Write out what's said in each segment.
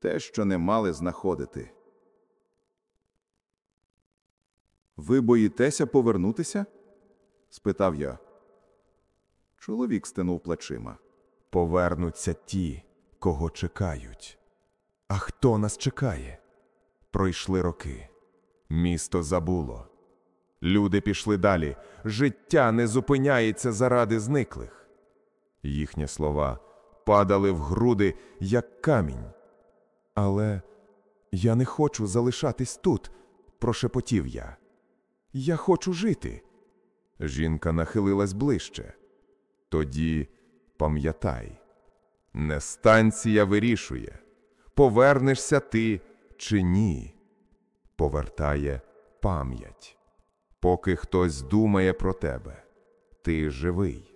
те, що не мали знаходити. Ви боїтеся повернутися? спитав я. Чоловік стенув плечима. Повернуться ті, кого чекають. А хто нас чекає? Пройшли роки. Місто забуло. Люди пішли далі. Життя не зупиняється заради зниклих. Їхні слова падали в груди, як камінь. Але я не хочу залишатись тут, прошепотів я. Я хочу жити. Жінка нахилилась ближче. Тоді пам'ятай, не станція вирішує, повернешся ти чи ні. Повертає пам'ять. Поки хтось думає про тебе, ти живий.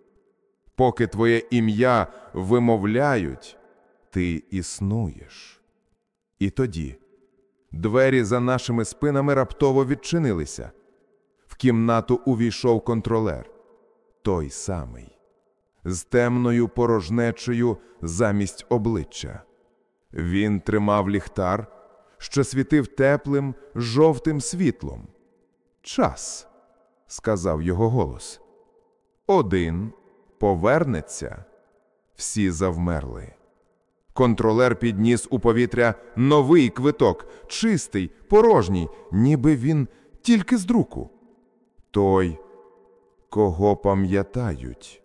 Поки твоє ім'я вимовляють, ти існуєш. І тоді двері за нашими спинами раптово відчинилися. В кімнату увійшов контролер, той самий, з темною порожнечею замість обличчя. Він тримав ліхтар, що світив теплим жовтим світлом. Час, сказав його голос. Один повернеться. Всі завмерли. Контролер підніс у повітря новий квиток, чистий, порожній, ніби він тільки з друку. Той, кого пам'ятають,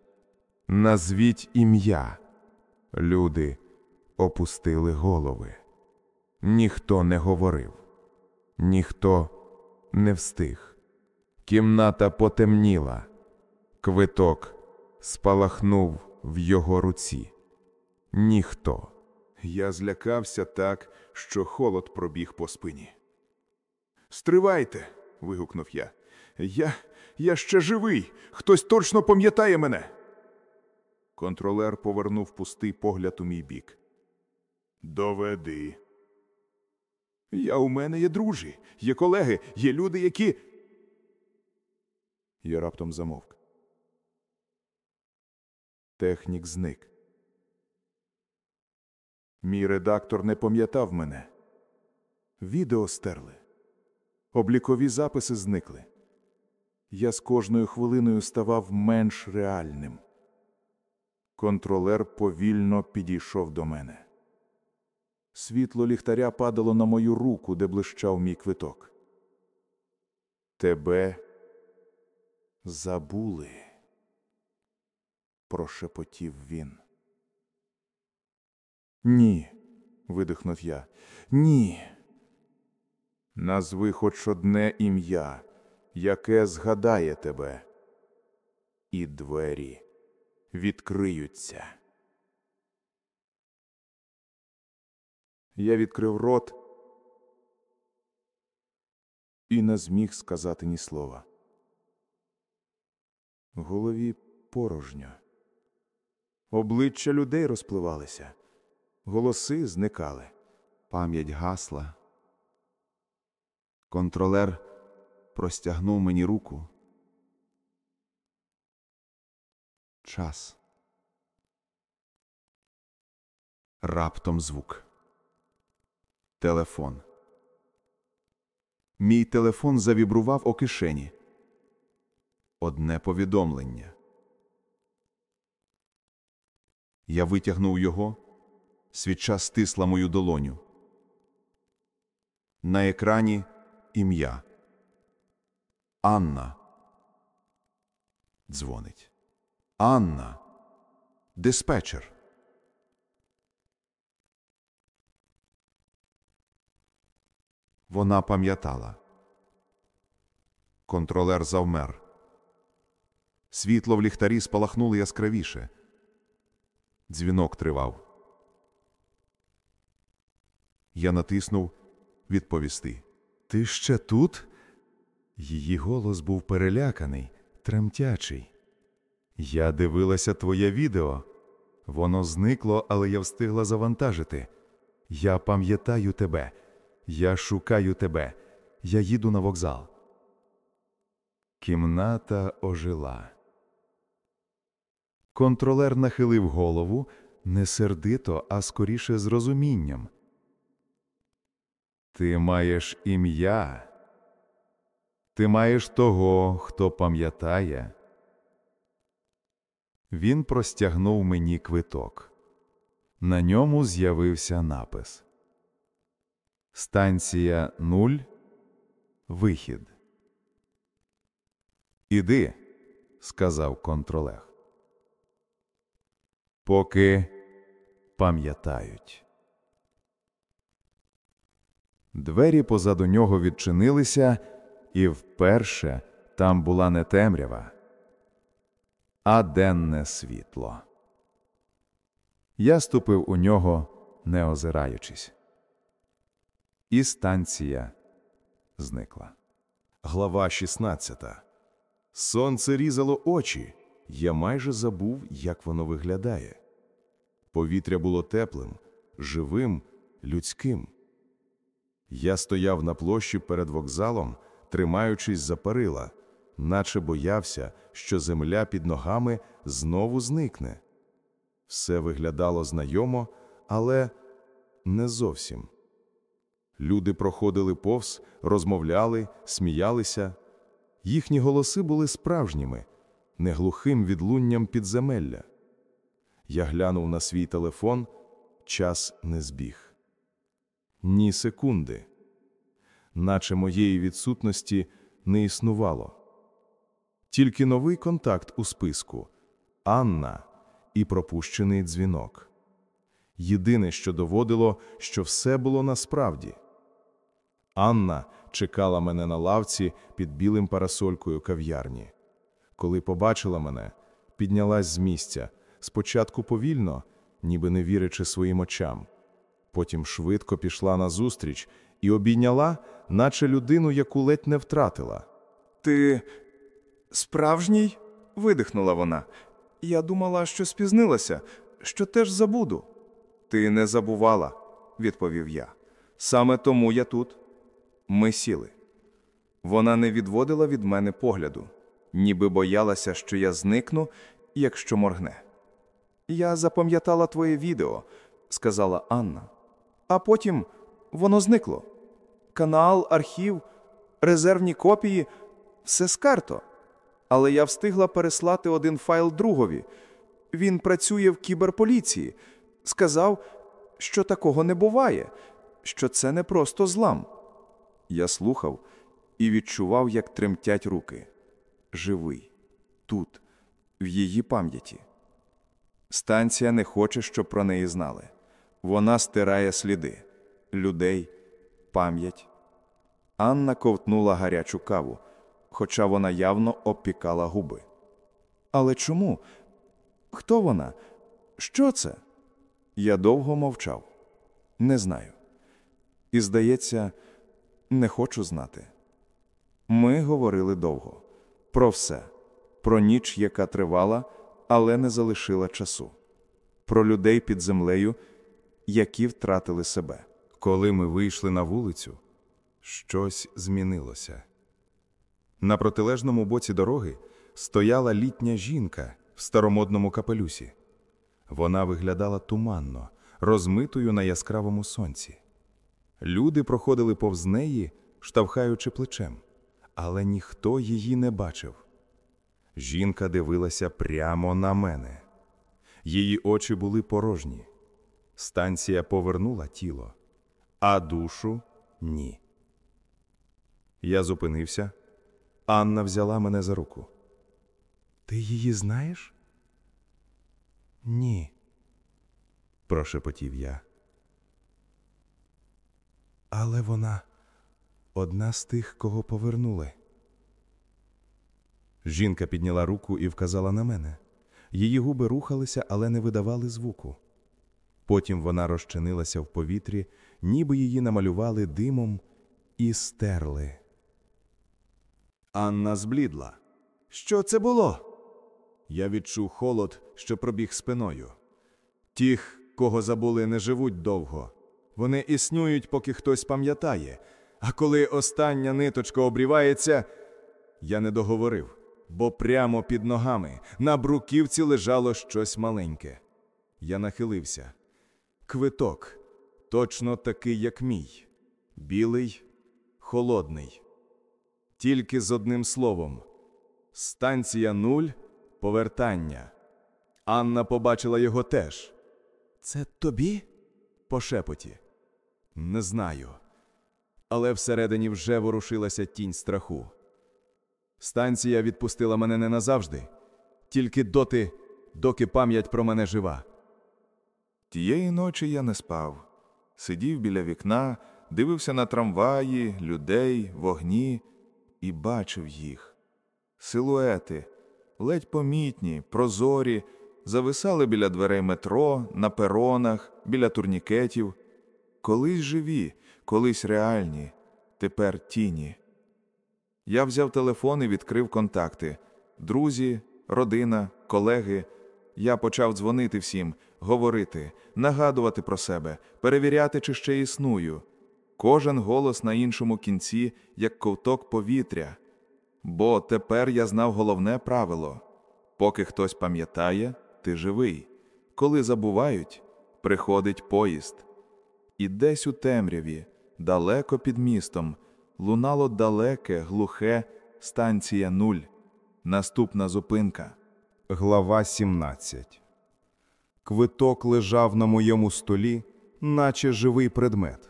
назвіть ім'я. Люди опустили голови. Ніхто не говорив, ніхто не встиг. Кімната потемніла, квиток спалахнув в його руці. Ніхто. Я злякався так, що холод пробіг по спині. Стривайте. вигукнув я. Я. Я ще живий. Хтось точно пам'ятає мене. Контролер повернув пустий погляд у мій бік. Доведи. Я у мене є друзі, є колеги, є люди, які. Я раптом замовк. Технік зник. Мій редактор не пам'ятав мене. Відео стерли. Облікові записи зникли. Я з кожною хвилиною ставав менш реальним. Контролер повільно підійшов до мене. Світло ліхтаря падало на мою руку, де блищав мій квиток. Тебе забули, прошепотів він. Ні, видихнув я. Ні. Назви хоч одне ім'я, яке згадає тебе, і двері відкриються. Я відкрив рот і не зміг сказати ні слова. В голові порожньо. Обличчя людей розпливалися, голоси зникали, пам'ять гасла. Контролер простягнув мені руку. Час. Раптом звук. Телефон. Мій телефон завібрував у кишені. Одне повідомлення. Я витягнув його, свіча стисла мою долоню. На екрані ім'я. Анна. Дзвонить. Анна. Диспетчер. Вона пам'ятала. Контролер завмер. Світло в ліхтарі спалахнуло яскравіше. Дзвінок тривав. Я натиснув відповісти. Ти ще тут? Її голос був переляканий, тремтячий. Я дивилася твоє відео. Воно зникло, але я встигла завантажити. Я пам'ятаю тебе. Я шукаю тебе. Я їду на вокзал. Кімната ожила. Контролер нахилив голову не сердито, а скоріше з розумінням. Ти маєш ім'я. Ти маєш того, хто пам'ятає. Він простягнув мені квиток. На ньому з'явився напис. Станція 0. Вихід. Іди, сказав контролег. Поки пам'ятають. Двері позаду нього відчинилися, і вперше там була не темрява, а денне світло. Я ступив у нього, не озираючись. І станція зникла. Глава 16. Сонце різало очі. Я майже забув, як воно виглядає. Повітря було теплим, живим, людським. Я стояв на площі перед вокзалом, тримаючись за перила, наче боявся, що земля під ногами знову зникне. Все виглядало знайомо, але не зовсім. Люди проходили повз, розмовляли, сміялися. Їхні голоси були справжніми, не глухим відлунням підземелля. Я глянув на свій телефон, час не збіг. Ні секунди. Наче моєї відсутності не існувало. Тільки новий контакт у списку Анна і пропущений дзвінок. Єдине, що доводило, що все було насправді. Анна чекала мене на лавці під білим парасолькою кав'ярні. Коли побачила мене, піднялась з місця, спочатку повільно, ніби не вірячи своїм очам. Потім швидко пішла назустріч і обійняла, наче людину, яку ледь не втратила. Ти справжній? видихнула вона. Я думала, що спізнилася, що теж забуду. Ти не забувала, відповів я. Саме тому я тут. Ми сіли. Вона не відводила від мене погляду, ніби боялася, що я зникну, якщо моргне. Я запам'ятала твоє відео, сказала Анна. А потім воно зникло. Канал, архів, резервні копії все скарто. Але я встигла переслати один файл другові. Він працює в кіберполіції. Сказав, що такого не буває, що це не просто злам. Я слухав і відчував, як тремтять руки. Живий, тут, в її пам'яті. Станція не хоче, щоб про неї знали. Вона стирає сліди людей, пам'ять. Анна ковтнула гарячу каву, хоча вона явно обпікала губи. Але чому? Хто вона? Що це? Я довго мовчав. Не знаю. І, здається, не хочу знати. Ми говорили довго про все, про ніч, яка тривала, але не залишила часу, про людей під землею, які втратили себе. Коли ми вийшли на вулицю, щось змінилося. На протилежному боці дороги стояла літня жінка в старомодному капелюсі. Вона виглядала туманно, розмитою на яскравому сонці. Люди проходили повз неї, штовхаючи плечем, але ніхто її не бачив. Жінка дивилася прямо на мене. Її очі були порожні. Станція повернула тіло, а душу ні. Я зупинився. Анна взяла мене за руку. Ти її знаєш? Ні, прошепотів я. Але вона одна з тих, кого повернули. Жінка підняла руку і вказала на мене. Її губи рухалися, але не видавали звуку. Потім вона розчинилася в повітрі, ніби її намалювали димом і стерли. Анна зблідла. Що це було? Я відчув холод, що пробіг спиною. Тих, кого забули, не живуть довго. Вони існують, поки хтось пам'ятає. А коли остання ниточка обрівається, я не договорив, бо прямо під ногами на бруківці лежало щось маленьке. Я нахилився. Квиток, точно такий, як мій. білий, холодний. Тільки з одним словом: станція нуль, повертання. Анна побачила його теж. Це тобі? По шепоті. Не знаю. Але всередині вже ворушилася тінь страху. Станція відпустила мене не назавжди, тільки доти, доки пам'ять про мене жива. Тієї ночі я не спав. Сидів біля вікна, дивився на трамваї, людей, вогні і бачив їх. Силуети, ледь помітні, прозорі, зависали біля дверей метро, на перонах, біля турнікетів. Колись живі, колись реальні, тепер тіні. Я взяв телефон і відкрив контакти. Друзі, родина, колеги. Я почав дзвонити всім, говорити, нагадувати про себе, перевіряти, чи ще існую. Кожен голос на іншому кінці, як ковток повітря. Бо тепер я знав головне правило: поки хтось пам'ятає, ти живий. Коли забувають, приходить поїзд. І десь у темряві, далеко під містом, лунало далеке, глухе станція нуль. Наступна зупинка. Глава 17 Квиток лежав на моєму столі, наче живий предмет.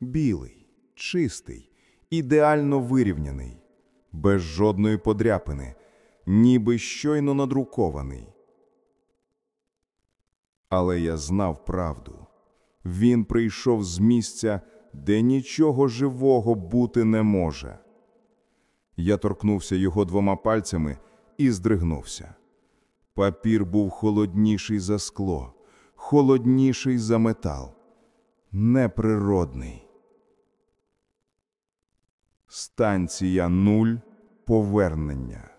Білий, чистий, ідеально вирівняний, без жодної подряпини, ніби щойно надрукований. Але я знав правду. Він прийшов з місця, де нічого живого бути не може. Я торкнувся його двома пальцями і здригнувся. Папір був холодніший за скло, холодніший за метал, неприродний. Станція нуль повернення.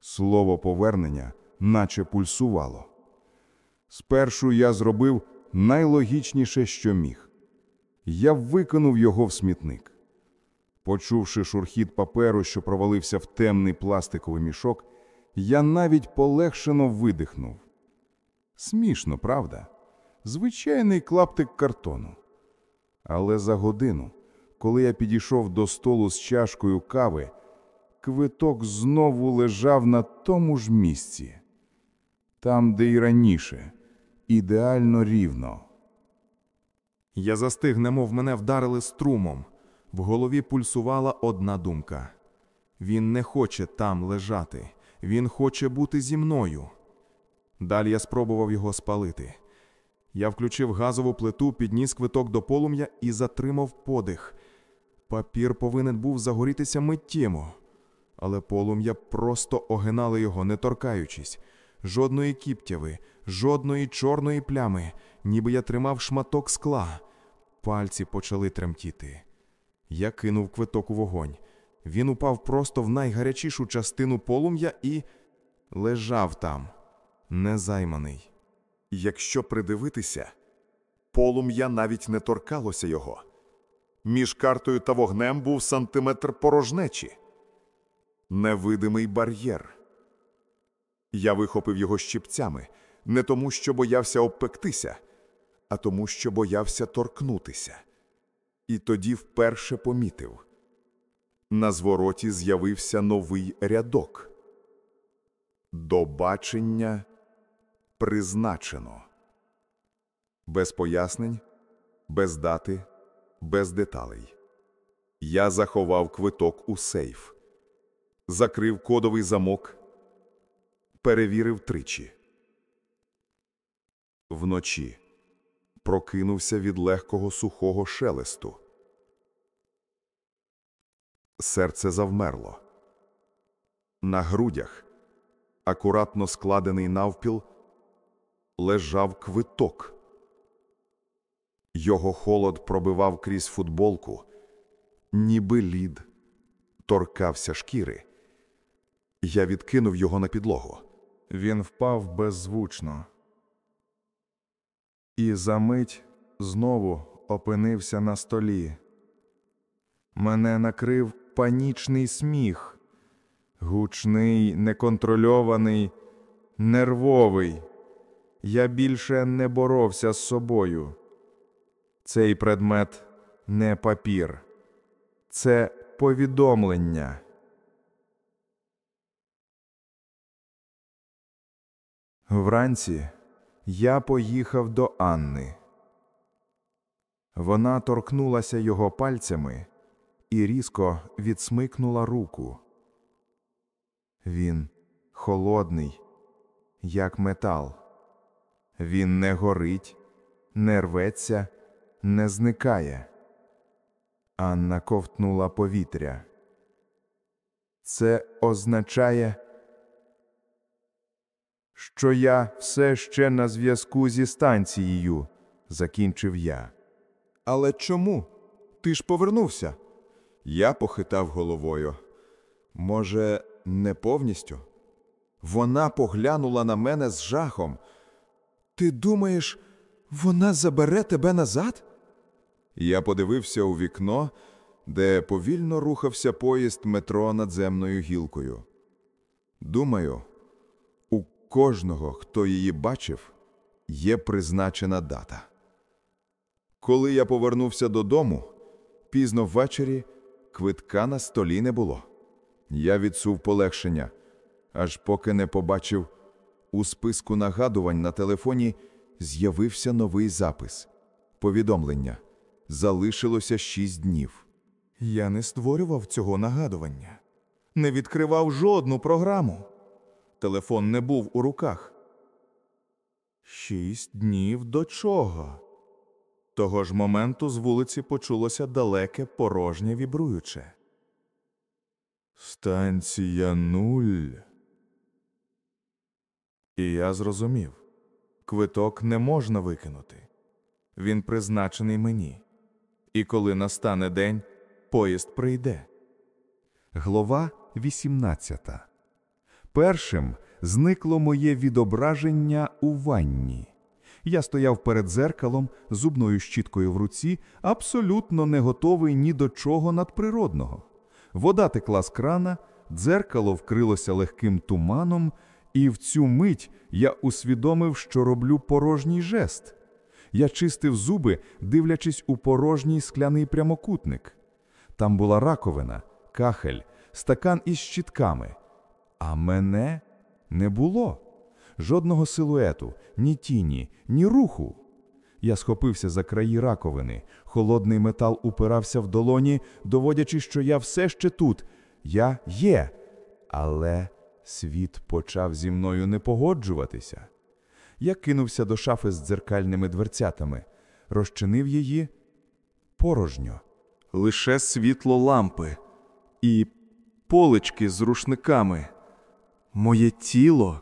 Слово повернення наче пульсувало. Спершу я зробив найлогічніше, що міг. Я викинув його в смітник. Почувши шурхіт паперу, що провалився в темний пластиковий мішок, я навіть полегшено видихнув. Смішно, правда? Звичайний клаптик картону. Але за годину, коли я підійшов до столу з чашкою кави, квиток знову лежав на тому ж місці, там, де й раніше, ідеально рівно. Я застиг, немов мене вдарили струмом. В голові пульсувала одна думка. Він не хоче там лежати, він хоче бути зі мною. Далі я спробував його спалити. Я включив газову плиту, підніс квиток до полум'я і затримав подих. Папір повинен був загорітися миттєво, але полум'я просто огинало його, не торкаючись. Жодної кіптяви, жодної чорної плями, ніби я тримав шматок скла. Пальці почали тремтіти. Я кинув квиток у вогонь. Він упав просто в найгарячішу частину полум'я і лежав там, незайманий. Якщо придивитися, полум'я навіть не торкалося його. Між картою та вогнем був сантиметр порожнечі. Невидимий бар'єр. Я вихопив його щипцями не тому, що боявся обпектися, а тому, що боявся торкнутися. І тоді вперше помітив. На звороті з'явився новий рядок. До бачення призначено. Без пояснень, без дати, без деталей. Я заховав квиток у сейф, закрив кодовий замок, перевірив тричі. Вночі прокинувся від легкого сухого шелесту. Серце завмерло. На грудях, акуратно складений навпіл, лежав квиток. Його холод пробивав крізь футболку, ніби лід, торкався шкіри. Я відкинув його на підлогу. Він впав беззвучно. І за мить знову опинився на столі. Мене накрив панічний сміх, гучний, неконтрольований, нервовий. Я більше не боровся з собою. Цей предмет не папір. Це повідомлення. Вранці я поїхав до Анни. Вона торкнулася його пальцями і різко відсмикнула руку. Він холодний, як метал. Він не горить, не рветься, не зникає. Анна ковтнула повітря. Це означає, що я все ще на зв'язку зі станцією, закінчив я. Але чому? Ти ж повернувся. Я похитав головою. Може, не повністю? Вона поглянула на мене з жахом. Ти думаєш, вона забере тебе назад? Я подивився у вікно, де повільно рухався поїзд метро надземною гілкою. Думаю, у кожного, хто її бачив, є призначена дата. Коли я повернувся додому, пізно ввечері квитка на столі не було. Я відсув полегшення, аж поки не побачив у списку нагадувань на телефоні з'явився новий запис. Повідомлення. Залишилося шість днів. Я не створював цього нагадування, не відкривав жодну програму. Телефон не був у руках. Шість днів до чого? Того ж моменту з вулиці почулося далеке, порожнє вібруюче. Станція нуль. І я зрозумів квиток не можна викинути. Він призначений мені. І коли настане день, поїзд прийде. Глава 18. Першим зникло моє відображення у ванні. Я стояв перед дзеркалом, зубною щіткою в руці, абсолютно не готовий ні до чого надприродного. Вода текла з крана, дзеркало вкрилося легким туманом, і в цю мить я усвідомив, що роблю порожній жест. Я чистив зуби, дивлячись у порожній скляний прямокутник. Там була раковина, кахель, стакан із щітками. А мене не було. Жодного силуету, ні тіні, ні руху. Я схопився за краї раковини. Холодний метал упирався в долоні, доводячи, що я все ще тут. Я є. Але світ почав зі мною не погоджуватися. Я кинувся до шафи з дзеркальними дверцятами, розчинив її порожньо. Лише світло лампи і полички з рушниками. Моє тіло,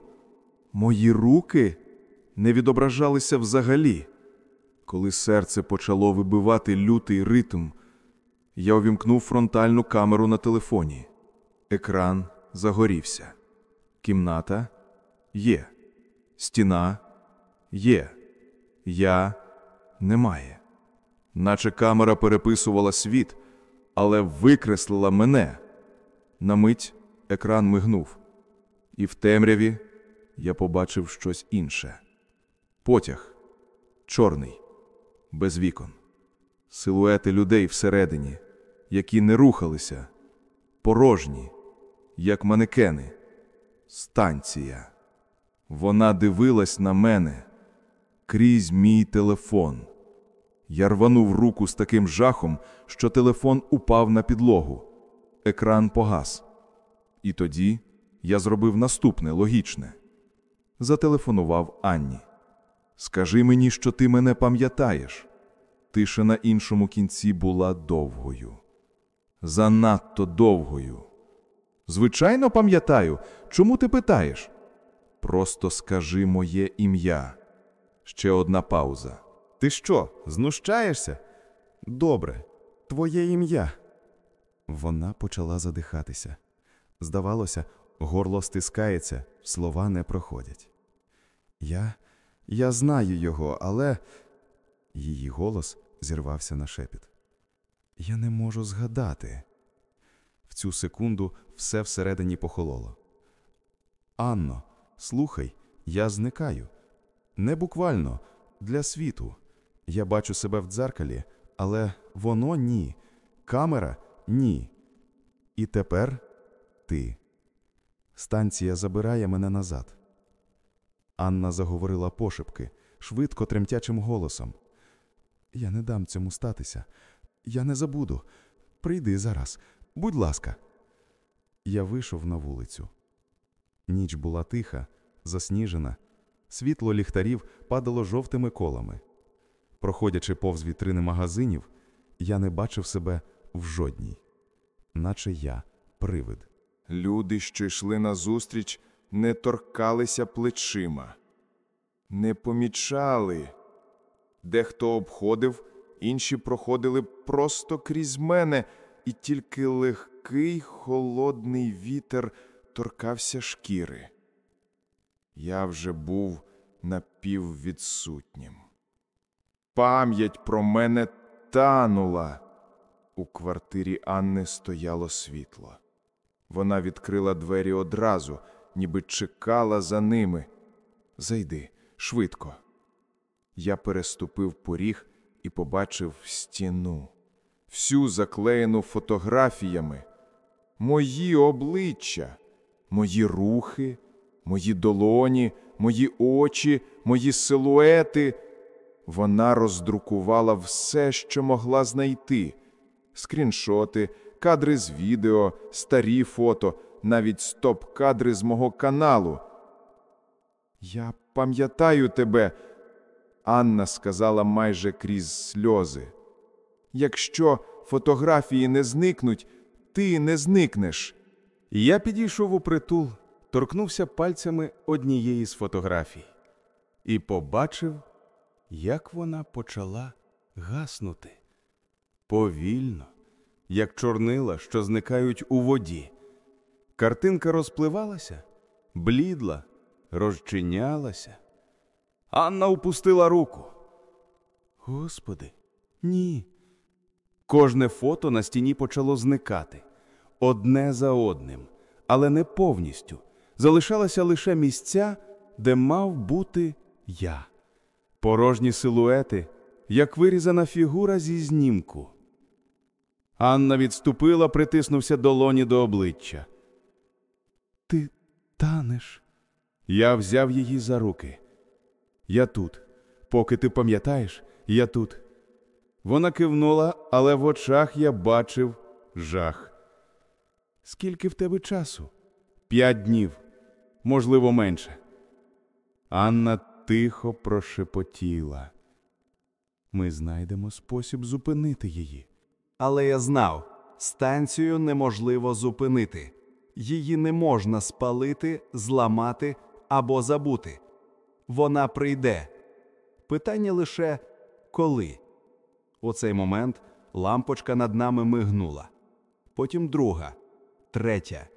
мої руки не відображалися взагалі. Коли серце почало вибивати лютий ритм, я увімкнув фронтальну камеру на телефоні. Екран загорівся. Кімната є. Стіна є. Я немає. Наче камера переписувала світ, але викреслила мене. На мить екран мигнув, і в темряві я побачив щось інше. Потяг чорний, без вікон, силуети людей всередині, які не рухалися, порожні, як манекени. Станція. Вона дивилась на мене крізь мій телефон. Я рванув руку з таким жахом, що телефон упав на підлогу. Екран погас. І тоді я зробив наступне логічне. Зателефонував Анні. Скажи мені, що ти мене пам'ятаєш. Тиша на іншому кінці була довгою. Занадто довгою. Звичайно, пам'ятаю. Чому ти питаєш? Просто скажи моє ім'я. Ще одна пауза. Ти що, знущаєшся? Добре, твоє ім'я. Вона почала задихатися. Здавалося, горло стискається, слова не проходять. Я. Я знаю його, але. Її голос зірвався на шепіт. Я не можу згадати. В цю секунду все всередині похололо. Анно, слухай, я зникаю. Не буквально, для світу. Я бачу себе в дзеркалі, але Воно ні. Камера ні. І тепер ти. Станція забирає мене назад. Анна заговорила пошепки, швидко тремтячим голосом. Я не дам цьому статися. Я не забуду. Прийди зараз. Будь ласка. Я вийшов на вулицю. Ніч була тиха, засніжена. Світло ліхтарів падало жовтими колами. Проходячи повз вітрини магазинів, я не бачив себе в жодній, наче я привид. Люди, що йшли назустріч, не торкалися плечима, не помічали. Дехто обходив, інші проходили просто крізь мене, і тільки легкий холодний вітер торкався шкіри. Я вже був напіввідсутнім. Пам'ять про мене танула. У квартирі Анни стояло світло. Вона відкрила двері одразу, ніби чекала за ними. Зайди, швидко. Я переступив поріг і побачив стіну, всю заклеєну фотографіями, мої обличчя, мої рухи, мої долоні, мої очі, мої силуети. Вона роздрукувала все, що могла знайти: скріншоти, кадри з відео, старі фото, навіть стоп-кадри з мого каналу. Я пам'ятаю тебе, Анна сказала майже крізь сльози. Якщо фотографії не зникнуть, ти не зникнеш. Я підійшов у притул, торкнувся пальцями однієї з фотографій і побачив, як вона почала гаснути. Повільно, як чорнила, що зникають у воді. Картинка розпливалася, блідла, розчинялася. Анна упустила руку. Господи, ні. Кожне фото на стіні почало зникати одне за одним, але не повністю. Залишалися лише місця, де мав бути я. Порожні силуети, як вирізана фігура зі знімку. Анна відступила, притиснувся долоні до обличчя. Танеш. Я взяв її за руки. Я тут. Поки ти пам'ятаєш, я тут. Вона кивнула, але в очах я бачив жах. Скільки в тебе часу? П'ять днів, можливо, менше. Анна тихо прошепотіла. Ми знайдемо спосіб зупинити її. Але я знав, станцію неможливо зупинити. Її не можна спалити, зламати або забути. Вона прийде. Питання лише коли. У цей момент лампочка над нами мигнула. Потім друга, третя.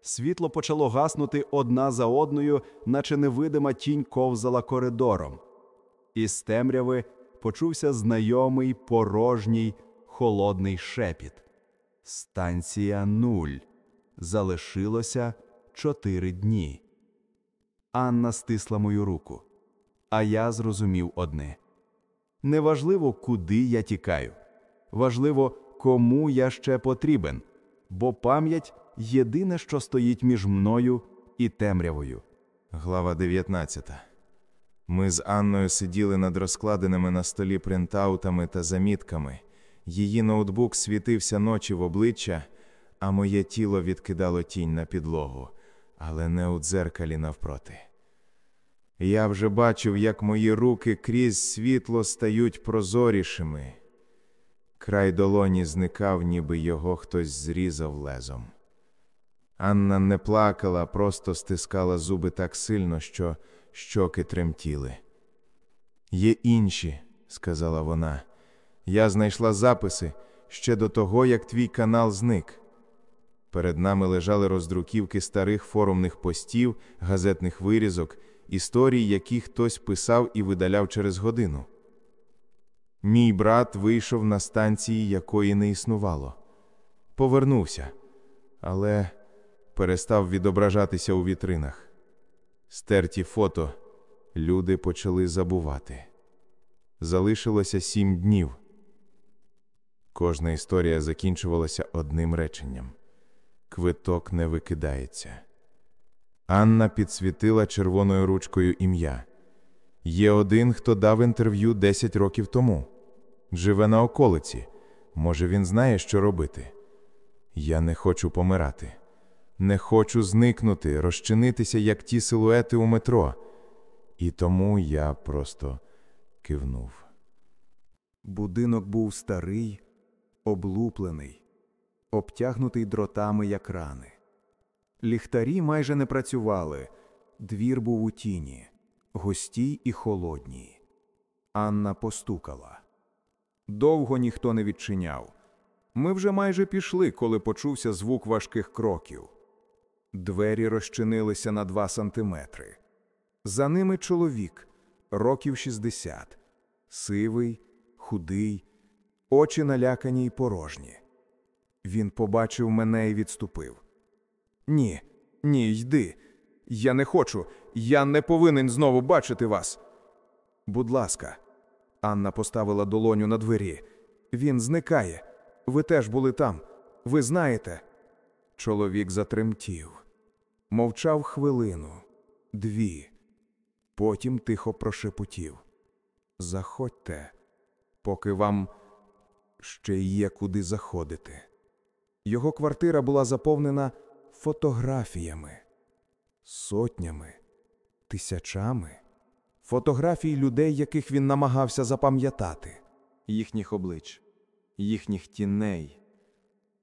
Світло почало гаснути одна за одною, наче невидима тінь ковзала коридором. Із темряви почувся знайомий порожній холодний шепіт. Станція нуль. Залишилося чотири дні. Анна стисла мою руку, а я зрозумів одне: неважливо, куди я тікаю, важливо, кому я ще потрібен, бо пам'ять єдине, що стоїть між мною і темрявою. Глава 19. Ми з Анною сиділи над розкладеними на столі принтаутами та замітками. Її ноутбук світився ночі в обличчя, а моє тіло відкидало тінь на підлогу, але не у дзеркалі навпроти. Я вже бачив, як мої руки крізь світло стають прозорішими. Край долоні зникав, ніби його хтось зрізав лезом. Анна не плакала, просто стискала зуби так сильно, що щоки тремтіли. Є інші, сказала вона. Я знайшла записи ще до того, як твій канал зник. Перед нами лежали роздруківки старих форумних постів, газетних вирізок, історій, які хтось писав і видаляв через годину. Мій брат вийшов на станції, якої не існувало. Повернувся, але перестав відображатися у вітринах. Стерті фото люди почали забувати. Залишилося сім днів. Кожна історія закінчувалася одним реченням: квиток не викидається. Анна підсвітила червоною ручкою ім'я. Є один, хто дав інтерв'ю 10 років тому. Живе на околиці. Може, він знає, що робити. Я не хочу помирати. Не хочу зникнути, розчинитися, як ті силуети у метро. І тому я просто кивнув. Будинок був старий, облуплений, обтягнутий дротами, як рани. Ліхтарі майже не працювали, двір був у тіні, густій і холодній. Анна постукала. Довго ніхто не відчиняв. Ми вже майже пішли, коли почувся звук важких кроків. Двері розчинилися на два сантиметри. За ними чоловік, років 60, сивий, худий, очі налякані й порожні. Він побачив мене і відступив. Ні, ні, йди. Я не хочу. Я не повинен знову бачити вас. Будь ласка. Анна поставила долоню на двері. Він зникає. Ви теж були там. Ви знаєте. Чоловік затремтів. Мовчав хвилину, дві. Потім тихо прошепотів. Заходьте, поки вам ще є куди заходити. Його квартира була заповнена фотографіями, сотнями, тисячами фотографій людей, яких він намагався запам'ятати, їхніх облич, їхніх тіней.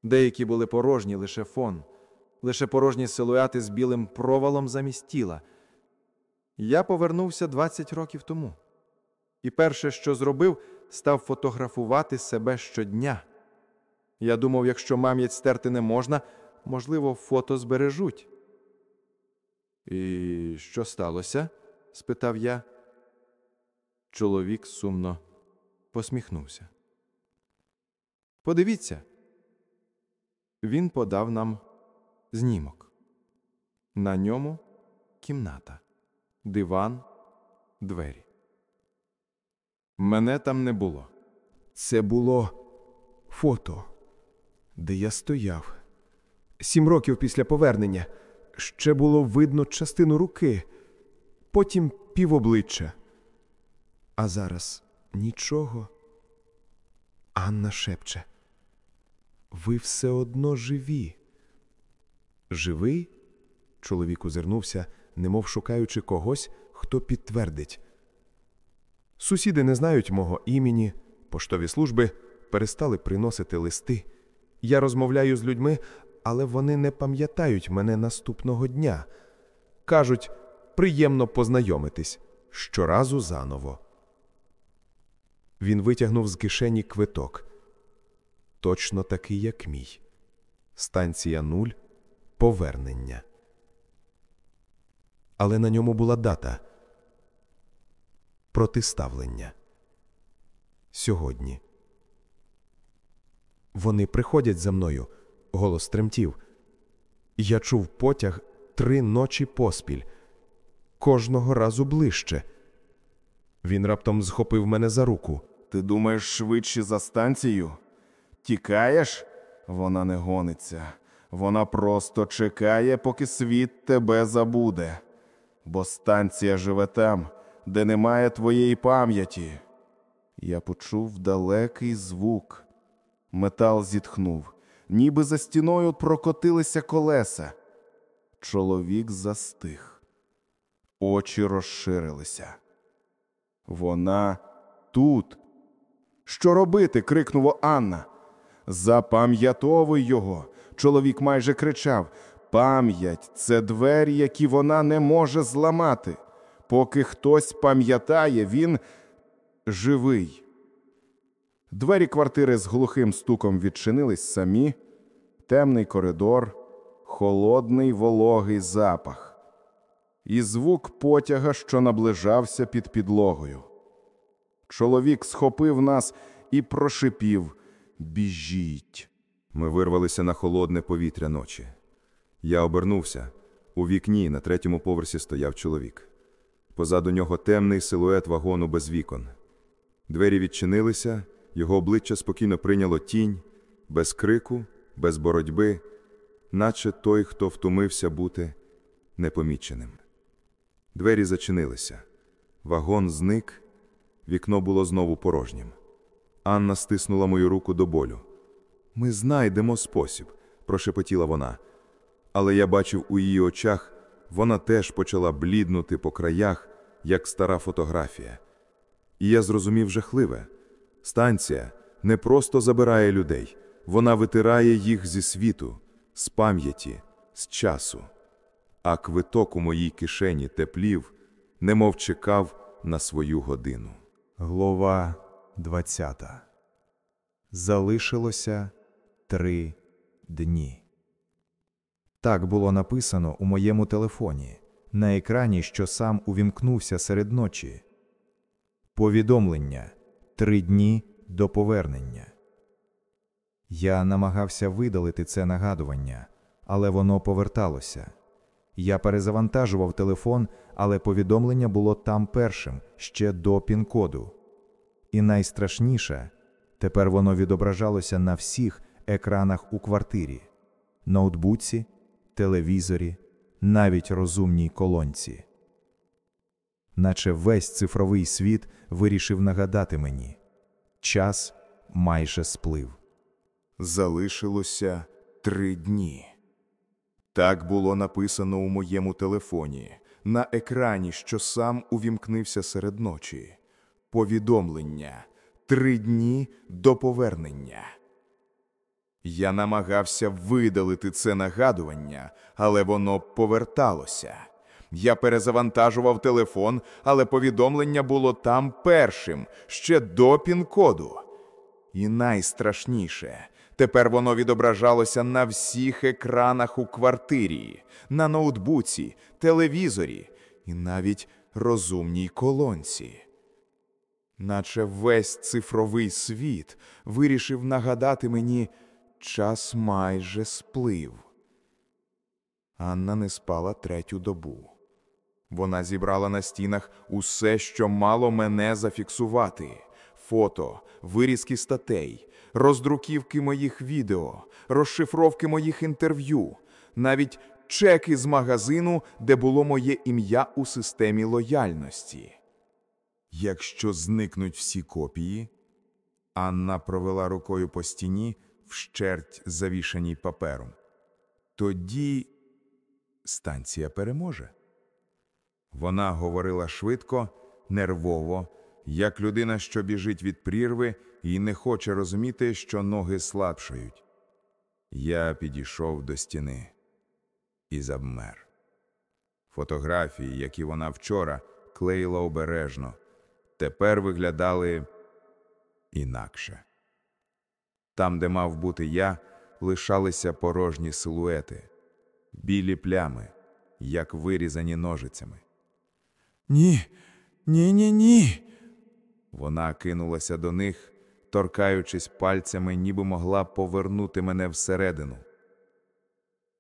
Деякі були порожні лише фон, лише порожні силуети з білим провалом замість тіла. Я повернувся 20 років тому. І перше, що зробив, став фотографувати себе щодня. Я думав, якщо мам'ять стерти не можна, можливо, фото збережуть. І що сталося? спитав я. Чоловік сумно посміхнувся. Подивіться. Він подав нам знімок. На ньому кімната, диван, двері. Мене там не було. Це було фото, де я стояв. Сім років після повернення ще було видно частину руки, потім півобличчя. А зараз нічого. Анна шепче. Ви все одно живі. Живий? Чоловік озирнувся, немов шукаючи когось, хто підтвердить. Сусіди не знають мого імені, поштові служби перестали приносити листи. Я розмовляю з людьми, але вони не пам'ятають мене наступного дня. Кажуть, приємно познайомитись щоразу заново. Він витягнув з кишені квиток. Точно такий, як мій. Станція нуль. Повернення. Але на ньому була дата протиставлення. Сьогодні. Вони приходять за мною. Голос тремтів. Я чув потяг три ночі поспіль, кожного разу ближче. Він раптом схопив мене за руку. Ти думаєш швидше за станцію? Тікаєш? Вона не гониться. Вона просто чекає, поки світ тебе забуде. Бо станція живе там, де немає твоєї пам'яті. Я почув далекий звук. Метал зітхнув, ніби за стіною прокотилися колеса. Чоловік застиг. Очі розширилися. Вона тут. Що робити? крикнула Анна. Запам'ятовуй його. Чоловік майже кричав. Пам'ять це двері, які вона не може зламати. Поки хтось пам'ятає, він живий. Двері квартири з глухим стуком відчинились самі, темний коридор, холодний вологий запах, і звук потяга, що наближався під підлогою. Чоловік схопив нас і прошипів Біжіть. Ми вирвалися на холодне повітря ночі. Я обернувся. У вікні на третьому поверсі стояв чоловік. Позаду нього темний силует вагону без вікон. Двері відчинилися, Його обличчя спокійно прийняло тінь, без крику, без боротьби, наче той, хто втомився бути непоміченим. Двері зачинилися. Вагон зник, вікно було знову порожнім. Анна стиснула мою руку до болю. Ми знайдемо спосіб, прошепотіла вона. Але я бачив у її очах, вона теж почала бліднути по краях, як стара фотографія. І я зрозумів жахливе. Станція не просто забирає людей, вона витирає їх зі світу, з пам'яті, з часу. А квиток у моїй кишені теплів, немов чекав на свою годину. Глава 20. Залишилося три дні. Так було написано у моєму телефоні, на екрані, що сам увімкнувся серед ночі. Повідомлення три дні до повернення. Я намагався видалити це нагадування, але воно поверталося. Я перезавантажував телефон, але повідомлення було там першим, ще до пін-коду. І найстрашніше, тепер воно відображалося на всіх екранах у квартирі, ноутбуці, телевізорі, навіть розумній колонці. Наче весь цифровий світ вирішив нагадати мені час майже сплив. Залишилося три дні. Так було написано у моєму телефоні, на екрані, що сам увімкнився серед ночі. Повідомлення три дні до повернення. Я намагався видалити це нагадування, але воно поверталося. Я перезавантажував телефон, але повідомлення було там першим, ще до пін-коду. І найстрашніше, тепер воно відображалося на всіх екранах у квартирі, на ноутбуці, телевізорі і навіть розумній колонці. Наче весь цифровий світ вирішив нагадати мені, час майже сплив. Анна не спала третю добу. Вона зібрала на стінах усе, що мало мене зафіксувати: фото, вирізки статей, роздруківки моїх відео, розшифровки моїх інтерв'ю, навіть чеки з магазину, де було моє ім'я у системі лояльності. Якщо зникнуть всі копії, Анна провела рукою по стіні, вщерть завішаній папером. Тоді станція переможе. Вона говорила швидко, нервово, як людина, що біжить від прірви і не хоче розуміти, що ноги слабшають. Я підійшов до стіни і завмер. Фотографії, які вона вчора клеїла обережно, тепер виглядали інакше. Там, де мав бути я, лишалися порожні силуети, білі плями, як вирізані ножицями. Ні, ні, ні, ні. Вона кинулася до них, торкаючись пальцями, ніби могла повернути мене всередину.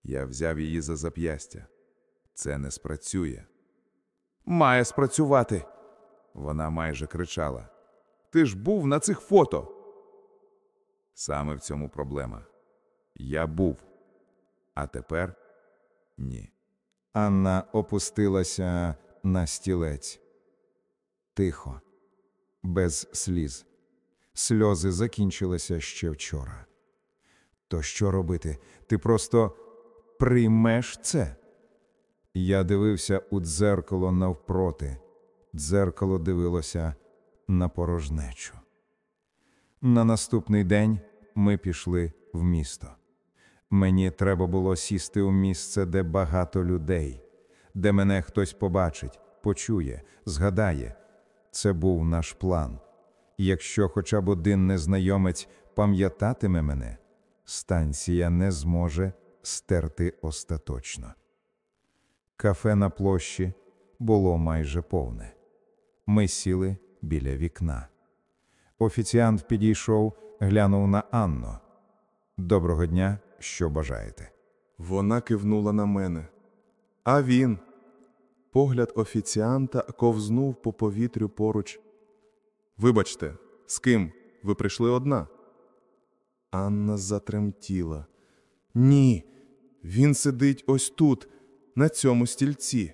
Я взяв її за зап'ястя. Це не спрацює. Має спрацювати. Вона майже кричала. Ти ж був на цих фото. Саме в цьому проблема. Я був, а тепер ні. Анна опустилася на стілець. Тихо, без сліз. Сльози закінчилися ще вчора. То що робити? Ти просто приймеш це? Я дивився у дзеркало навпроти. Дзеркало дивилося на порожнечу. На наступний день ми пішли в місто. Мені треба було сісти у місце, де багато людей, де мене хтось побачить, почує, згадає. Це був наш план. Якщо хоча б один незнайомець пам'ятатиме мене, станція не зможе стерти остаточно. Кафе на площі було майже повне. Ми сіли біля вікна. Офіціант підійшов, глянув на Анну. Доброго дня, що бажаєте. Вона кивнула на мене. А він. Погляд офіціанта ковзнув по повітрю поруч. Вибачте, з ким ви прийшли одна. Анна затремтіла. Ні, він сидить ось тут, на цьому стільці.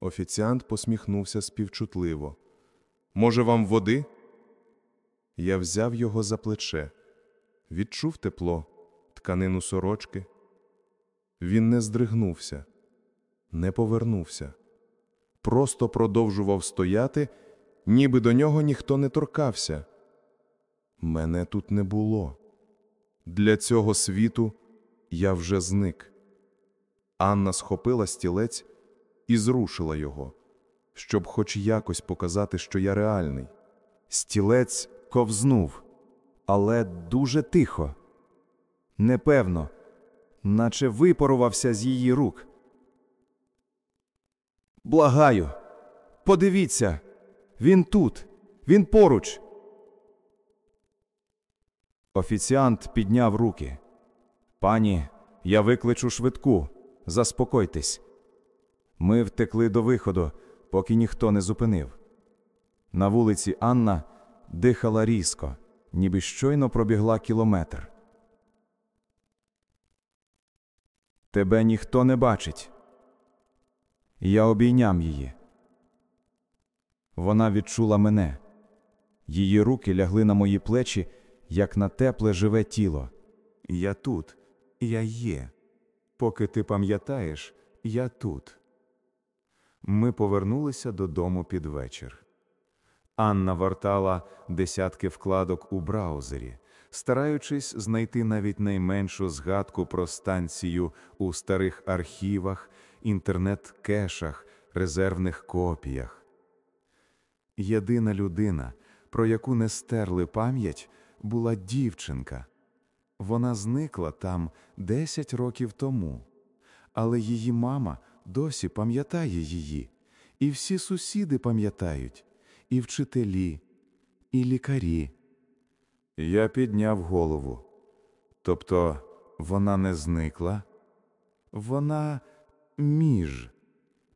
Офіціант посміхнувся співчутливо. Може, вам води? Я взяв його за плече, відчув тепло, тканину сорочки. Він не здригнувся, не повернувся, просто продовжував стояти, ніби до нього ніхто не торкався. Мене тут не було. Для цього світу я вже зник. Анна схопила стілець і зрушила його, щоб хоч якось показати, що я реальний. Стілець ковзнув, але дуже тихо. Непевно, наче випарувався з її рук. Благаю, подивіться, він тут, він поруч. Офіціант підняв руки. Пані, я викличу швидку. Заспокойтесь. Ми втекли до виходу, поки ніхто не зупинив. На вулиці Анна дихала різко, ніби щойно пробігла кілометр. Тебе ніхто не бачить. Я обійняв її. Вона відчула мене. Її руки лягли на мої плечі, як на тепле живе тіло. Я тут, я є. Поки ти пам'ятаєш, я тут. Ми повернулися додому під вечір. Анна вартала десятки вкладок у браузері, стараючись знайти навіть найменшу згадку про станцію у старих архівах, інтернет-кешах, резервних копіях. Єдина людина, про яку не стерли пам'ять, була дівчинка. Вона зникла там 10 років тому, але її мама досі пам'ятає її, і всі сусіди пам'ятають, і вчителі, і лікарі. Я підняв голову. Тобто вона не зникла, вона між.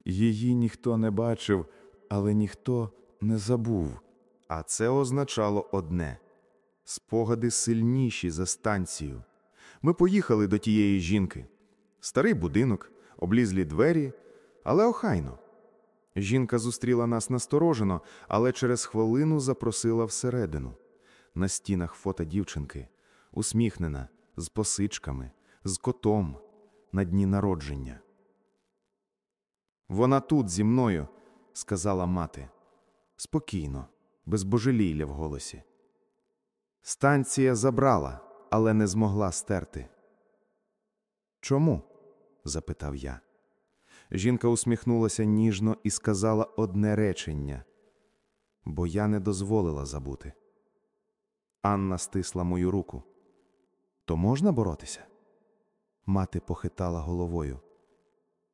Її ніхто не бачив, але ніхто не забув. А це означало одне спогади сильніші за станцію. Ми поїхали до тієї жінки. Старий будинок, облізлі двері, але охайно. Жінка зустріла нас насторожено, але через хвилину запросила всередину. На стінах фото дівчинки, усміхнена, з посичками, з котом на дні народження. Вона тут зі мною, сказала мати. Спокійно, без божелілля в голосі. Станція забрала, але не змогла стерти. Чому? запитав я. Жінка усміхнулася ніжно і сказала одне речення, бо я не дозволила забути. Анна стисла мою руку. То можна боротися? Мати похитала головою.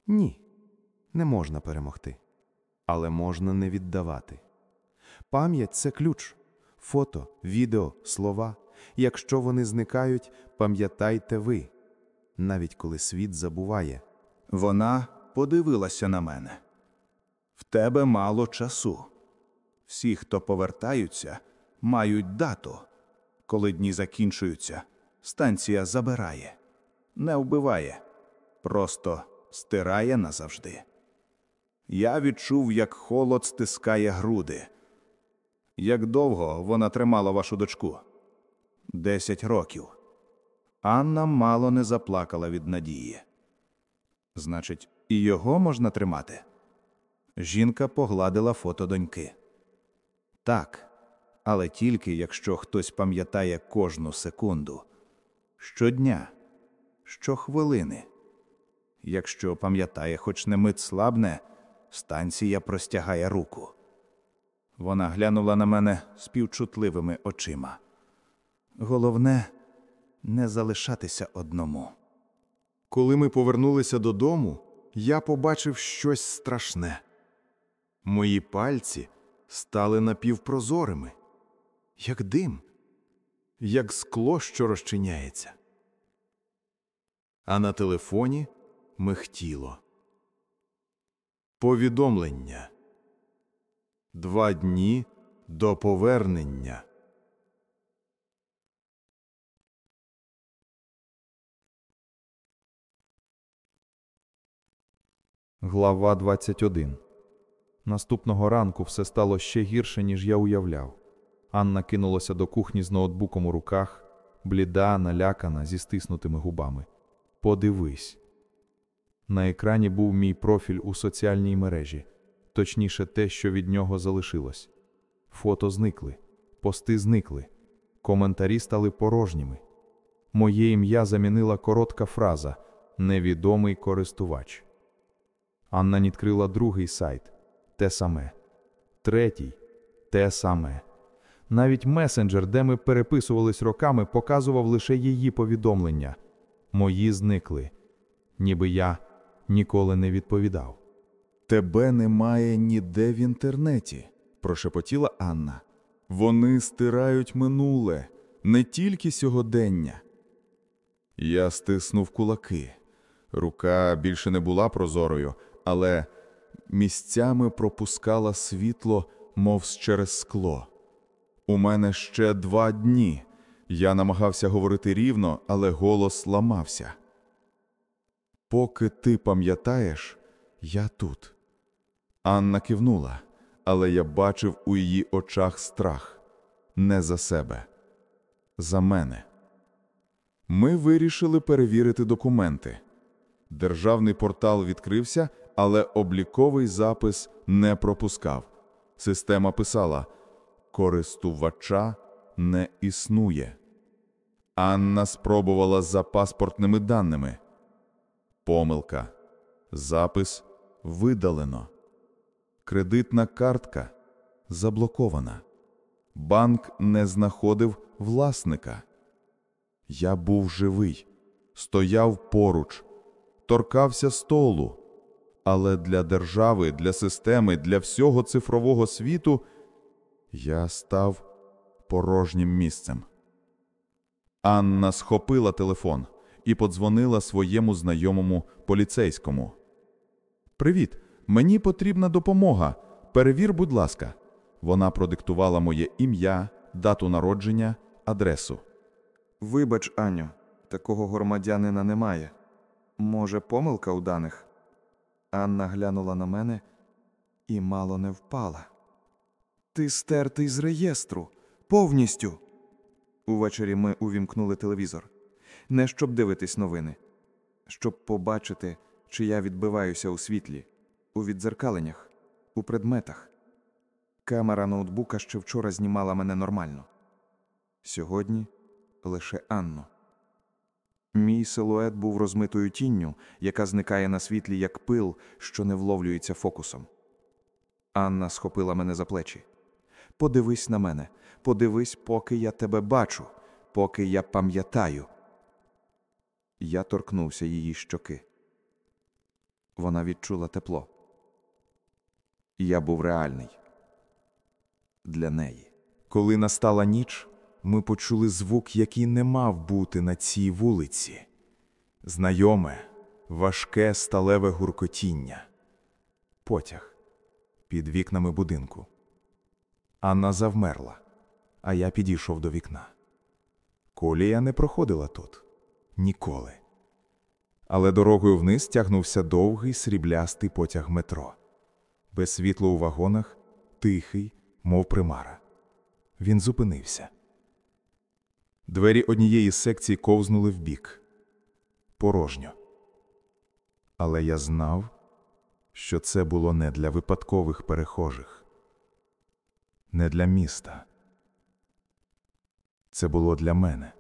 Ні, не можна перемогти, але можна не віддавати. Пам'ять це ключ. Фото, відео, слова. Якщо вони зникають, пам'ятайте ви, навіть коли світ забуває. Вона подивилася на мене. В тебе мало часу. Всі, хто повертаються, мають дату. Коли дні закінчуються, станція забирає, не вбиває, просто стирає назавжди. Я відчув, як холод стискає груди. Як довго вона тримала вашу дочку? Десять років. Анна мало не заплакала від надії. Значить, і його можна тримати. Жінка погладила фото доньки. Так, але тільки якщо хтось пам'ятає кожну секунду, щодня, щохвилини. Якщо пам'ятає, хоч не мить слабне, станція простягає руку. Вона глянула на мене співчутливими очима. Головне не залишатися одному. Коли ми повернулися додому, я побачив щось страшне. Мої пальці стали напівпрозорими, як дим, як скло, що розчиняється. А на телефоні михтіло. Повідомлення. Два дні до повернення. Глава 21 Наступного ранку все стало ще гірше, ніж я уявляв. Анна кинулася до кухні з ноутбуком у руках, бліда, налякана, зі стиснутими губами. Подивись. На екрані був мій профіль у соціальній мережі, точніше, те, що від нього залишилось. Фото зникли, пости зникли, коментарі стали порожніми. Моє ім'я замінила коротка фраза Невідомий користувач. Анна відкрила другий сайт те саме, третій те саме. Навіть месенджер, де ми переписувались роками, показував лише її повідомлення. Мої зникли, ніби я ніколи не відповідав. Тебе немає ніде в інтернеті, прошепотіла Анна. Вони стирають минуле, не тільки сьогодення. Я стиснув кулаки. Рука більше не була прозорою, але місцями пропускала світло, мов через скло. У мене ще два дні. Я намагався говорити рівно, але голос ламався. Поки ти пам'ятаєш, я тут. Анна кивнула, але я бачив у її очах страх не за себе, за мене. Ми вирішили перевірити документи. Державний портал відкрився, але обліковий запис не пропускав. Система писала: користувача не існує. Анна спробувала за паспортними даними. Помилка. Запис видалено. Кредитна картка заблокована. Банк не знаходив власника. Я був живий, стояв поруч, торкався столу. Але для держави, для системи, для всього цифрового світу я став порожнім місцем. Анна схопила телефон і подзвонила своєму знайомому поліцейському. Привіт, мені потрібна допомога. Перевір, будь ласка. Вона продиктувала моє ім'я, дату народження, адресу. Вибач, Аню, такого громадянина немає. Може, помилка у даних? Анна глянула на мене і мало не впала. Ти стертий з реєстру. Повністю. Увечері ми увімкнули телевізор. Не щоб дивитись новини, щоб побачити, чи я відбиваюся у світлі, у віддзеркаленнях, у предметах. Камера ноутбука ще вчора знімала мене нормально. Сьогодні лише Анну. Мій силует був розмитою тінню, яка зникає на світлі, як пил, що не вловлюється фокусом. Анна схопила мене за плечі. Подивись на мене, подивись, поки я тебе бачу, поки я пам'ятаю. Я торкнувся її щоки. Вона відчула тепло. Я був реальний для неї. Коли настала ніч, ми почули звук, який не мав бути на цій вулиці. Знайоме, важке сталеве гуркотіння. Потяг під вікнами будинку. Анна завмерла, а я підійшов до вікна. Колія не проходила тут ніколи. Але дорогою вниз тягнувся довгий сріблястий потяг метро. Без світла у вагонах, тихий, мов примара. Він зупинився. Двері однієї з секцій ковзнули вбік. Порожньо. Але я знав, що це було не для випадкових перехожих, не для міста. Це було для мене.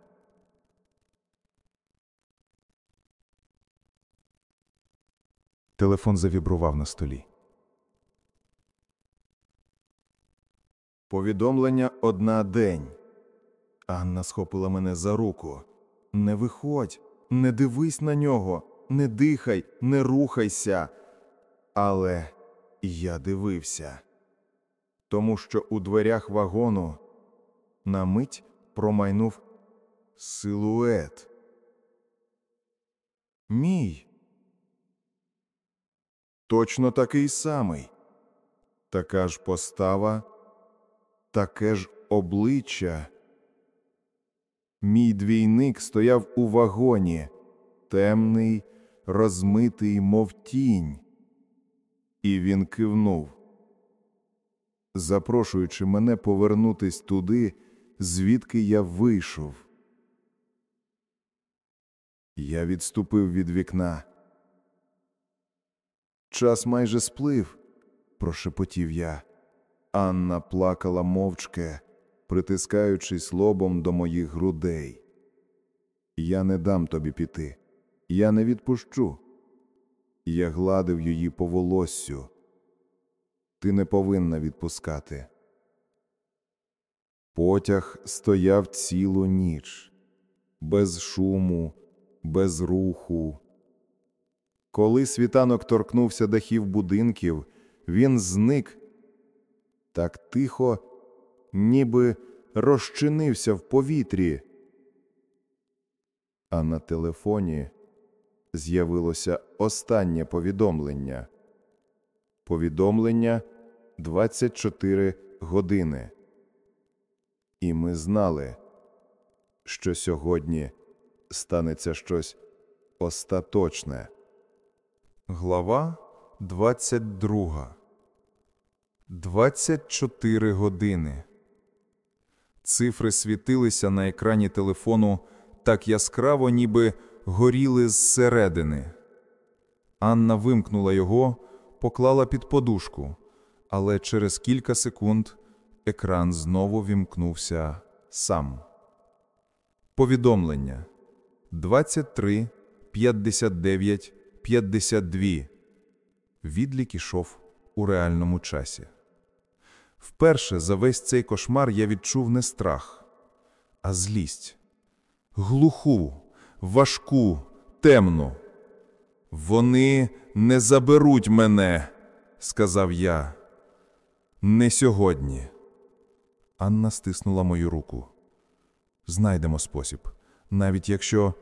Телефон завібрував на столі. Повідомлення одна день. Анна схопила мене за руку. Не виходь, не дивись на нього, не дихай, не рухайся. Але я дивився, тому що у дверях вагону на мить промайнув силует. Мій. Точно такий самий. Така ж постава, таке ж обличчя. Мій двійник стояв у вагоні, темний, розмитий, мов тінь. І він кивнув, запрошуючи мене повернутись туди, звідки я вийшов. Я відступив від вікна. Час майже сплив, прошепотів я. Анна плакала мовчки, притискаючись лобом до моїх грудей. Я не дам тобі піти, я не відпущу. Я гладив її по волоссю. Ти не повинна відпускати. Потяг стояв цілу ніч, без шуму, без руху. Коли світанок торкнувся дахів будинків, він зник так тихо, ніби розчинився в повітрі. А на телефоні з'явилося останнє повідомлення. Повідомлення 24 години. І ми знали, що сьогодні станеться щось остаточне. Глава 22. 24 години. Цифри світилися на екрані телефону так яскраво, ніби горіли зсередини. Анна вимкнула його, поклала під подушку, але через кілька секунд екран знову вімкнувся сам. Повідомлення 23 59 52. Відлік ішов у реальному часі. Вперше за весь цей кошмар я відчув не страх, а злість. Глуху, важку, темну. Вони не заберуть мене, сказав я. Не сьогодні. Анна стиснула мою руку. Знайдемо спосіб, навіть якщо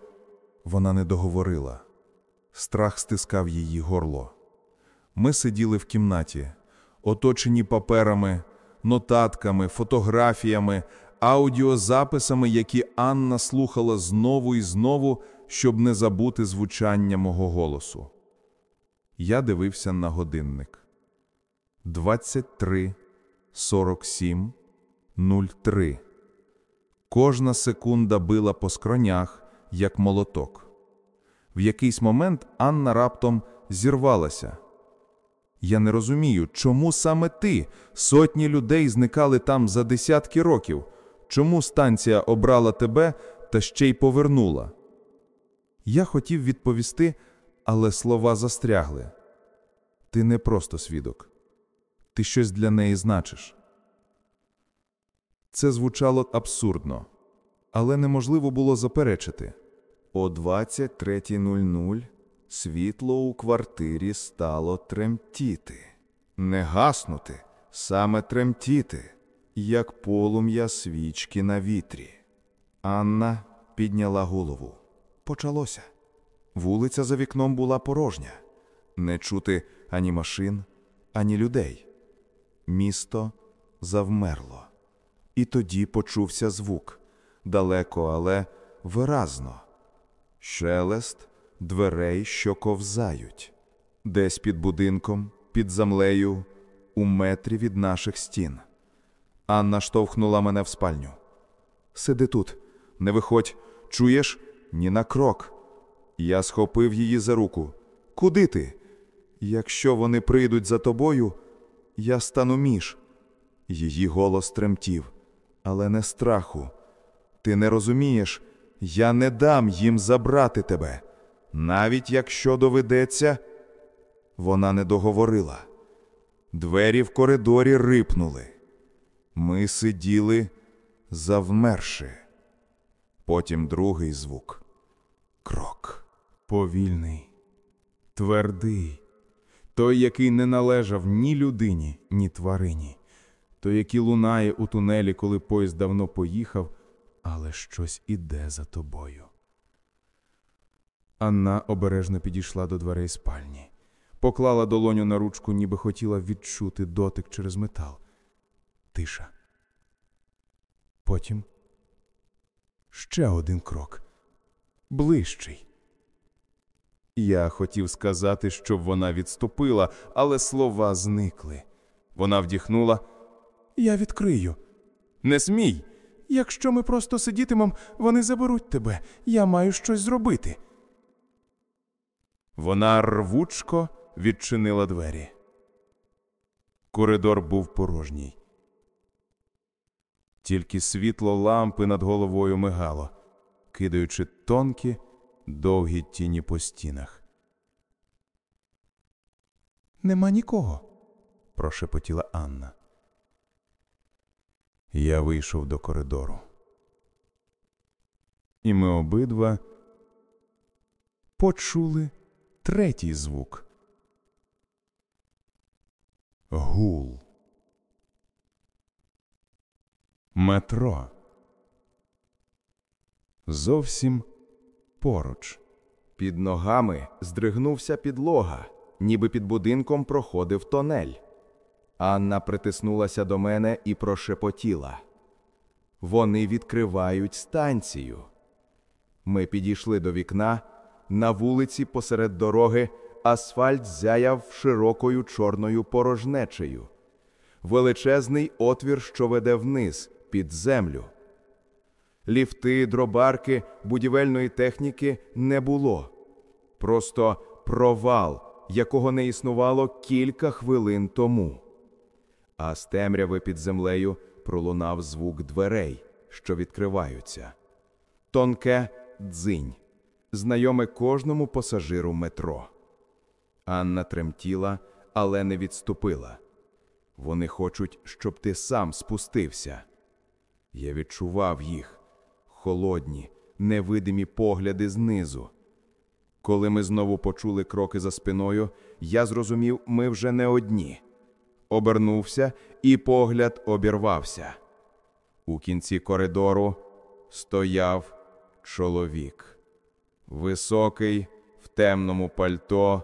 вона не договорила. Страх стискав її горло. Ми сиділи в кімнаті, оточені паперами, нотатками, фотографіями, аудіозаписами, які Анна слухала знову і знову, щоб не забути звучання мого голосу. Я дивився на годинник. 23, 47, 03. Кожна секунда била по скронях, як молоток. В якийсь момент Анна раптом зірвалася. Я не розумію, чому саме ти? Сотні людей зникали там за десятки років. Чому станція обрала тебе та ще й повернула? Я хотів відповісти, але слова застрягли. Ти не просто свідок. Ти щось для неї значиш. Це звучало абсурдно, але неможливо було заперечити. О 23.00 світло у квартирі стало тремтіти. Не гаснути, саме тремтіти, як полум'я свічки на вітрі. Анна підняла голову. Почалося. Вулиця за вікном була порожня. Не чути ані машин, ані людей. Місто завмерло. І тоді почувся звук далеко, але виразно. Шелест дверей, що ковзають, десь під будинком, під землею, у метрі від наших стін. Анна штовхнула мене в спальню. Сиди тут, не виходь, чуєш? Ні на крок. Я схопив її за руку. Куди ти? Якщо вони прийдуть за тобою, я стану між. Її голос тремтів, але не страху. Ти не розумієш, я не дам їм забрати тебе. Навіть якщо доведеться, вона не договорила. Двері в коридорі рипнули. Ми сиділи завмерши. Потім другий звук. Крок. Повільний, твердий, той, який не належав ні людині, ні тварині, той, який лунає у тунелі, коли поїзд давно поїхав, але щось іде за тобою. Анна обережно підійшла до дверей спальні, поклала долоню на ручку, ніби хотіла відчути дотик через метал. Тиша. Потім ще один крок. Ближчий. Я хотів сказати, щоб вона відступила, але слова зникли. Вона вдіхнула. Я відкрию. Не смій. Якщо ми просто сидітимемо, вони заберуть тебе. Я маю щось зробити. Вона рвучко відчинила двері. Коридор був порожній. Тільки світло лампи над головою мигало, кидаючи тонкі, довгі тіні по стінах. Нема нікого, прошепотіла Анна. Я вийшов до коридору. І ми обидва почули третій звук. Гул. Метро. Зовсім поруч. Під ногами здригнувся підлога, ніби під будинком проходив тонель. Анна притиснулася до мене і прошепотіла. Вони відкривають станцію. Ми підійшли до вікна. На вулиці посеред дороги асфальт зяяв широкою чорною порожнечею. Величезний отвір, що веде вниз, під землю. Ліфти, дробарки, будівельної техніки не було. Просто провал, якого не існувало кілька хвилин тому. А з темряви під землею пролунав звук дверей, що відкриваються. Тонке дзинь, знайоме кожному пасажиру метро. Анна тремтіла, але не відступила. Вони хочуть, щоб ти сам спустився. Я відчував їх холодні, невидимі погляди знизу. Коли ми знову почули кроки за спиною, я зрозумів, ми вже не одні. Обернувся, і погляд обірвався. У кінці коридору стояв чоловік. Високий, в темному пальто,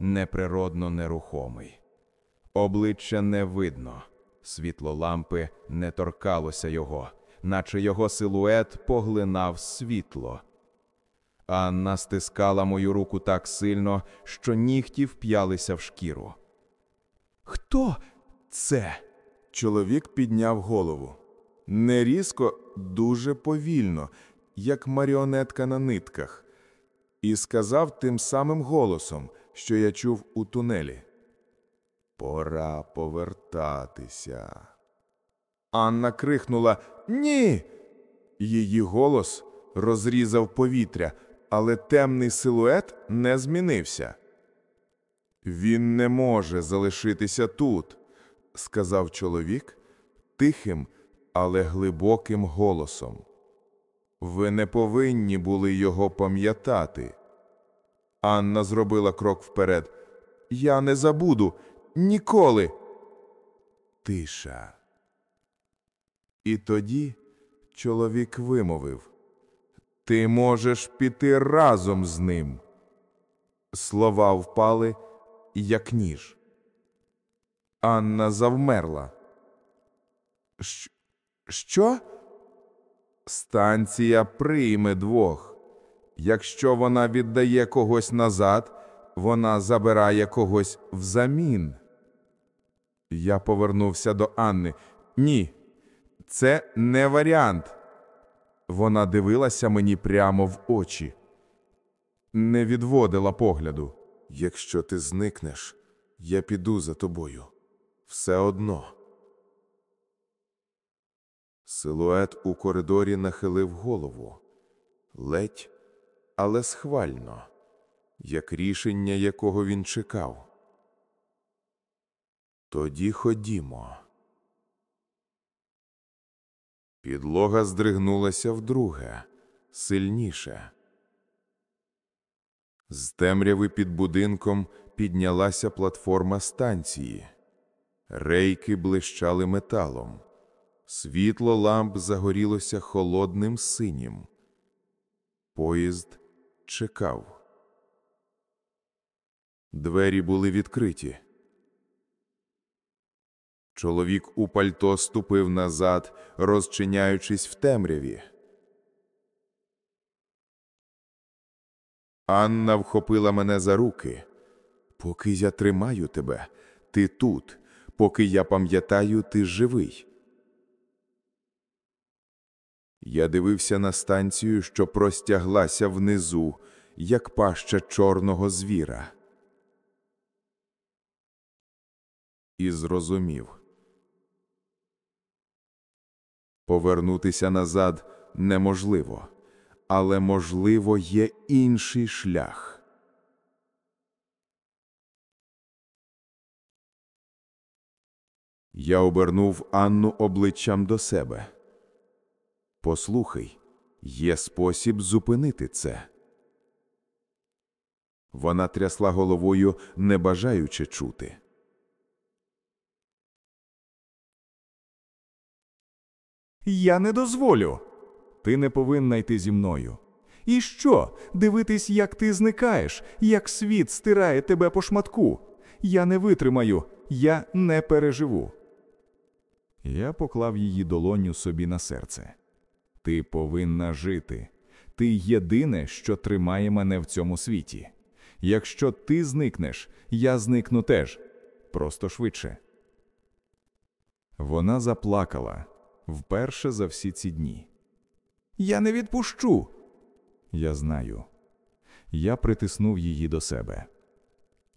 неприродно нерухомий. Обличчя не видно, світло лампи не торкалося його, наче його силует поглинав світло. Анна стискала мою руку так сильно, що нігті вп'ялися в шкіру. Хто це? Чоловік підняв голову. Не різко, дуже повільно, як маріонетка на нитках, і сказав тим самим голосом, що я чув у тунелі. Пора повертатися. Анна крикнула Ні. Її голос розрізав повітря, але темний силует не змінився. Він не може залишитися тут, сказав чоловік тихим, але глибоким голосом. Ви не повинні були його пам'ятати. Анна зробила крок вперед. Я не забуду ніколи. Тиша. І тоді чоловік вимовив Ти можеш піти разом з ним. Слова впали, як ніж. Анна завмерла. «Щ- Що? Станція прийме двох. Якщо вона віддає когось назад, вона забирає когось взамін. Я повернувся до Анни. Ні, це не варіант. Вона дивилася мені прямо в очі, не відводила погляду. Якщо ти зникнеш, я піду за тобою. Все одно. Силует у коридорі нахилив голову. Ледь, але схвально, як рішення, якого він чекав. Тоді ходімо. Підлога здригнулася вдруге, сильніше. З темряви під будинком піднялася платформа станції. Рейки блищали металом. Світло ламп загорілося холодним синім. Поїзд чекав. Двері були відкриті. Чоловік у пальто ступив назад, розчиняючись в темряві. Анна вхопила мене за руки. Поки я тримаю тебе, ти тут. Поки я пам'ятаю, ти живий. Я дивився на станцію, що простяглася внизу, як паща чорного звіра. І зрозумів. Повернутися назад неможливо, але можливо є інший шлях. Я обернув Анну обличчям до себе. Послухай, є спосіб зупинити це. Вона трясла головою, не бажаючи чути. Я не дозволю. Ти не повинна йти зі мною. І що? Дивитись, як ти зникаєш, як світ стирає тебе по шматку. Я не витримаю, я не переживу. Я поклав її долоню собі на серце. Ти повинна жити. Ти єдине, що тримає мене в цьому світі. Якщо ти зникнеш, я зникну теж. Просто швидше. Вона заплакала вперше за всі ці дні. Я не відпущу. Я знаю. Я притиснув її до себе.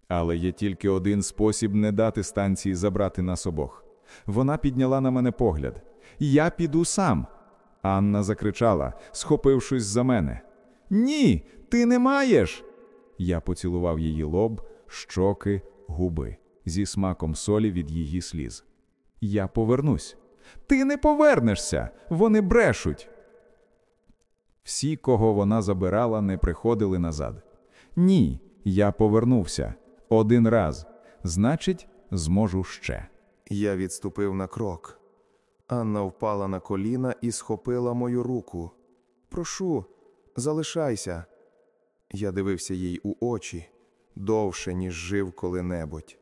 Але є тільки один спосіб не дати станції забрати нас обох. Вона підняла на мене погляд. Я піду сам. Анна закричала, схопившись за мене. Ні, ти не маєш. Я поцілував її лоб, щоки, губи зі смаком солі від її сліз. Я повернусь. Ти не повернешся, вони брешуть. Всі, кого вона забирала, не приходили назад. Ні, я повернувся один раз. Значить, зможу ще. Я відступив на крок. Анна впала на коліна і схопила мою руку. Прошу, залишайся. Я дивився їй у очі довше, ніж жив коли-небудь.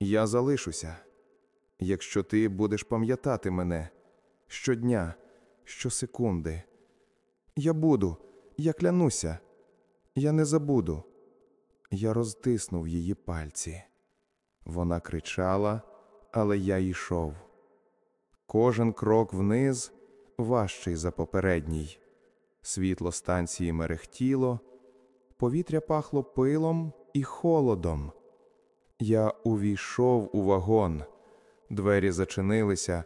Я залишуся, якщо ти будеш пам'ятати мене щодня, щосекунди. Я буду, я клянуся, я не забуду. Я розтиснув її пальці. Вона кричала, але я йшов. Кожен крок вниз важчий за попередній. Світло станції мерехтіло, повітря пахло пилом і холодом. Я увійшов у вагон, двері зачинилися.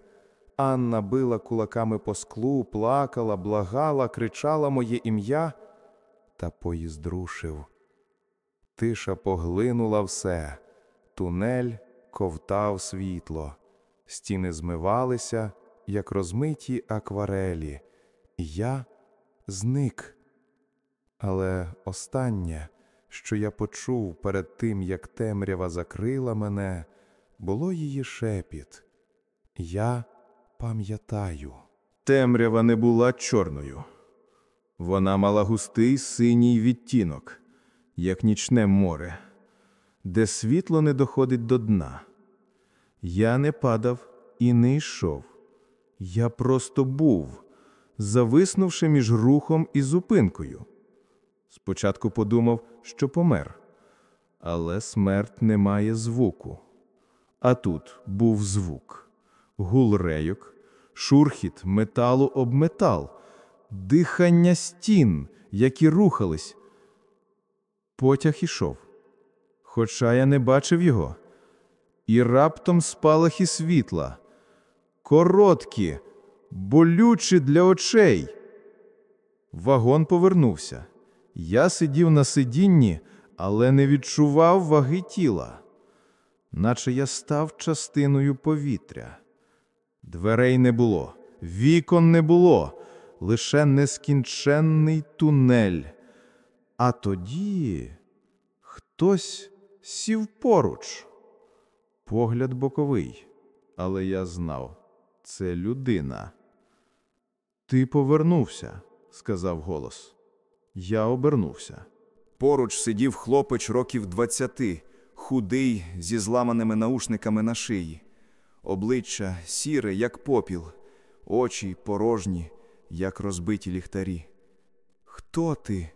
Анна била кулаками по склу, плакала, благала, кричала моє ім'я та поїзд рушив. Тиша поглинула все, тунель ковтав світло, стіни змивалися, як розмиті акварелі, і я зник. Але останнє, що я почув перед тим, як темрява закрила мене, було її шепіт. Я пам'ятаю. Темрява не була чорною. Вона мала густий синій відтінок, як нічне море, де світло не доходить до дна. Я не падав і не йшов. Я просто був, зависнувши між рухом і зупинкою. Спочатку подумав, що помер, але смерть не має звуку. А тут був звук, гул рейок, шурхіт металу об метал, дихання стін, які рухались. Потяг ішов, хоча я не бачив його, і раптом спалахи світла, короткі, болючі для очей. Вагон повернувся. Я сидів на сидінні, але не відчував ваги тіла, наче я став частиною повітря. Дверей не було, вікон не було, лише нескінченний тунель. А тоді хтось сів поруч. Погляд боковий, але я знав це людина. Ти повернувся, сказав голос. Я обернувся. Поруч сидів хлопець років двадцяти, худий, зі зламаними наушниками на шиї, обличчя сіре, як попіл, очі порожні, як розбиті ліхтарі. Хто ти?